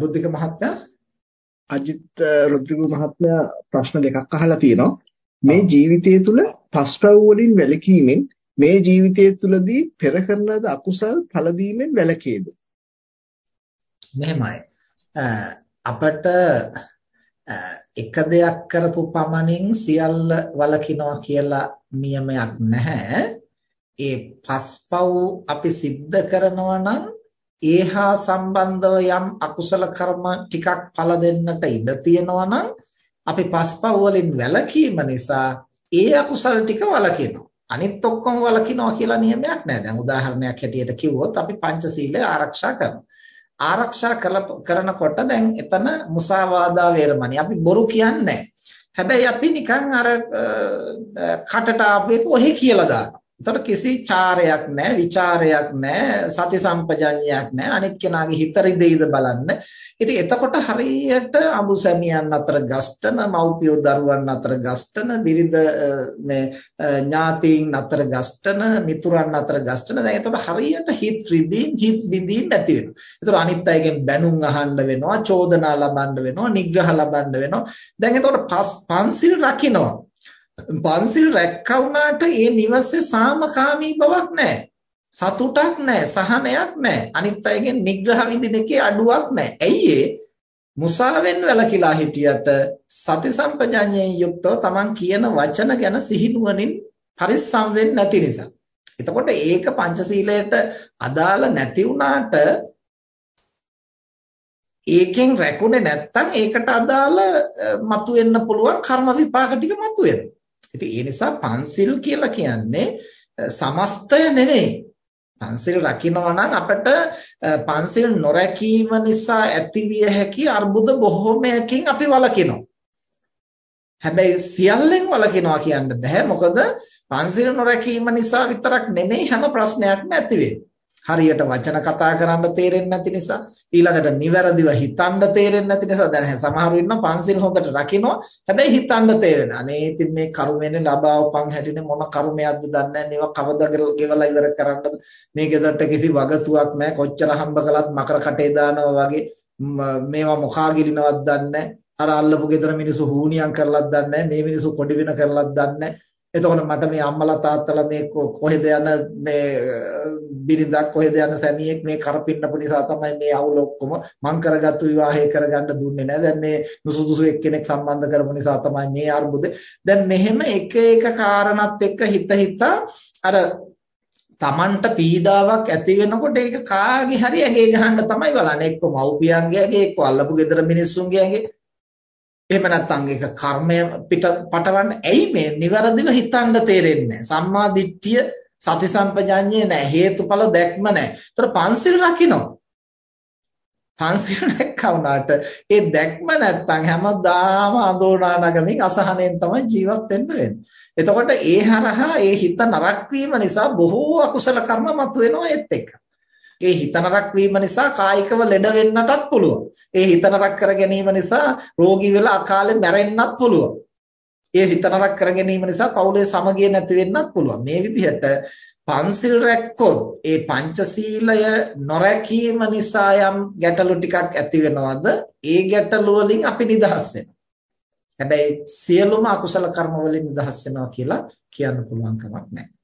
බුද්ධික මහත්තයා අජිත් රුද්‍රිගු මහත්මයා ප්‍රශ්න දෙකක් අහලා තියෙනවා. මේ ජීවිතය තුළ පස්පව් වලින් වැළකීමෙන් මේ ජීවිතය තුළදී පෙර කරන ලද අකුසල් ඵල දීමෙන් වැළකේද? මෙහෙමයි. අපට එක දෙයක් කරපු පමණින් සියල්ල වලකිනවා කියලා නියමයක් නැහැ. ඒ පස්පව් අපි සිද්ධ කරනවා නම් ඒහා සම්බන්ධව යම් අකුසල කර්ම ටිකක් පළ දෙන්නට ඉඩ තියෙනවා නම් අපි පස්පව් වලින් වැළකීම නිසා ඒ අකුසල ටික වළකිනවා. අනිත් ඔක්කොම වළකිනවා කියලා නියමයක් නැහැ. දැන් උදාහරණයක් හැටියට කිව්වොත් අපි පංචශීලය ආරක්ෂා කරනවා. ආරක්ෂා කරනකොට දැන් එතන මුසාවාදා වේරමණී අපි බොරු කියන්නේ හැබැයි අපි නිකන් අර කටට ආපු එක ඔහෙ කියලා දානවා. එතකොට කිසි චාරයක් නැහැ, ਵਿਚාරයක් නැහැ, සති සම්පජඤ්ඤයක් නැහැ. අනිත් කෙනාගේ හිත රිදෙයිද බලන්න. ඉතින් එතකොට හරියට අඹු සැමියන් අතර ගස්ටන, මව්පියෝ දරුවන් අතර ගස්ටන, බිරිඳ මේ ඥාතීන් අතර ගස්ටන, මිතුරන් අතර ගස්ටන. දැන් එතකොට හරියට හිත රිදීම්, හිත බිඳීම් නැති වෙනවා. එතකොට අනිත් අයගෙන් බැනුම් අහන්න වෙනවා, චෝදනා ලබන්න වෙනවා, නිග්‍රහ ලබන්න වෙනවා. දැන් එතකොට පන්සිල් රකින්නවා. පන්සිල් රැක්කා වුණාට ඒ නිවසේ සාමකාමී බවක් නැහැ. සතුටක් නැහැ, සහනයක් නැහැ. අනිත් අයගෙන් නිග්‍රහ විඳින එකේ අඩුවක් නැහැ. ඇයි ඒ? මුසාවෙන් වැළකීලා හිටියට සති සම්පජඤ්ඤයෙන් යුක්තව Taman කියන වචන ගැන සිහිනුවණින් පරිස්සම් වෙන්නේ නැති නිසා. එතකොට ඒක පංචශීලයට අදාළ නැති වුණාට ඒකෙන් රැකුනේ නැත්තම් ඒකට අදාළ මතුවෙන්න පුළුවන් කර්ම විපාක ටික මතුවෙනවා. ඉතින් ඒ නිසා පන්සිල් කියලා කියන්නේ සමස්තය නෙවෙයි. පන්සිල් රකින්නවා නම් අපිට පන්සිල් නොරැකීම නිසා ඇතිවිය හැකි අර්බුද බොහෝමයකින් අපි වළකිනවා. හැබැයි සියල්ලෙන් වළකිනවා කියන්න බෑ. මොකද පන්සිල් නොරැකීම නිසා විතරක් නෙමෙයි හැම ප්‍රශ්නයක්ම ඇති වෙන්නේ. හරියට වචන කතා කරන්න තේරෙන්නේ නැති නිසා ඊළඟට නිවැරදිව හිතන්න තේරෙන්නේ නැති නිසා දැන් සමහරු ඉන්නවා පන්සිල් හොඳට රකින්නවා. හැබැයි හිතන්න තේරෙන්නේ අනේ ඉතින් මේ කර්මෙන්නේ ලබාවපන් හැටිනේ මොන කර්මයක්ද දන්නේ නැහැ. මේවා කවදා ගෙවලා ඉවර කරන්නද? මේ ගෙදරට කිසි වගතුවක් නැහැ. කොච්චර හම්බ කළත් මකර කටේ දානවා වගේ. මේවා මොකා ගිලිනවද දන්නේ අර අල්ලපු ගෙදර මිනිස්සු හූනියම් කරලත් දන්නේ මේ මිනිස්සු කොඩි වෙන කරලත් දන්නේ එතකොට මට මේ අම්මලා තාත්තලා මේ කොහෙද යන මේ බිරිඳක් කොහෙද යන සැමියෙක් මේ කරපින්නපු නිසා තමයි මේ අවුල ඔක්කොම මං කරගත්තු විවාහය කරගන්න දුන්නේ නැහැ. දැන් මේ නුසුදුසු එක්කෙනෙක් සම්බන්ධ කරපු නිසා තමයි මේ අර්බුද. දැන් මෙහෙම එක එක කාරණාත් එක්ක හිත හිතා අර Tamanට පීඩාවක් ඇති වෙනකොට ඒක කාගේ හරි ඇගේ ගහන්න තමයි බලන්නේ. එක්ක මව්පියන්ගේ ඇගේ, එක්ක අල්ලපු ගෙදර මිනිස්සුන්ගේ ඇගේ. එහෙම නැත්නම් ඒක කර්මය පිට පටවන්න ඇයි මේ નિවරදිව හිතන්න තේරෙන්නේ සම්මා දිට්ඨිය සති සම්පජාඤ්ඤේ නැහැ හේතුඵල දැක්ම නැහැ. ඒතර පන්සිල් රකින්න. පන්සිල් රැක්කා වුණාට ඒ දැක්ම නැත්නම් හැමදාම අඳෝනා නගමින් අසහනෙන් තමයි ජීවත් වෙන්න වෙන්නේ. එතකොට ඒ හරහා ඒ හිත නරක් වීම නිසා බොහෝ අකුසල කර්ම මතුවෙනවා ඒත් එක්ක. ඒ හිත නරක වීම නිසා කායිකව ලෙඩ වෙන්නටත් පුළුවන්. ඒ හිත නරක කර ගැනීම නිසා රෝගී වෙලා අකාලේ මැරෙන්නත් පුළුවන්. ඒ හිත නරක කර ගැනීම නිසා පවුලේ සමගිය නැති වෙන්නත් පුළුවන්. මේ විදිහට පන්සිල් රැක්කොත් ඒ පංචශීලය නොරැකීම නිසා යම් ගැටලු ටිකක් ඇති වෙනවද? ඒ ගැටලු වලින් අපි නිදහස් වෙනවා. හැබැයි සියලුම අකුසල කර්ම වලින් නිදහස් වෙනවා කියලා කියන්න පුළුවන් කමක් නැහැ.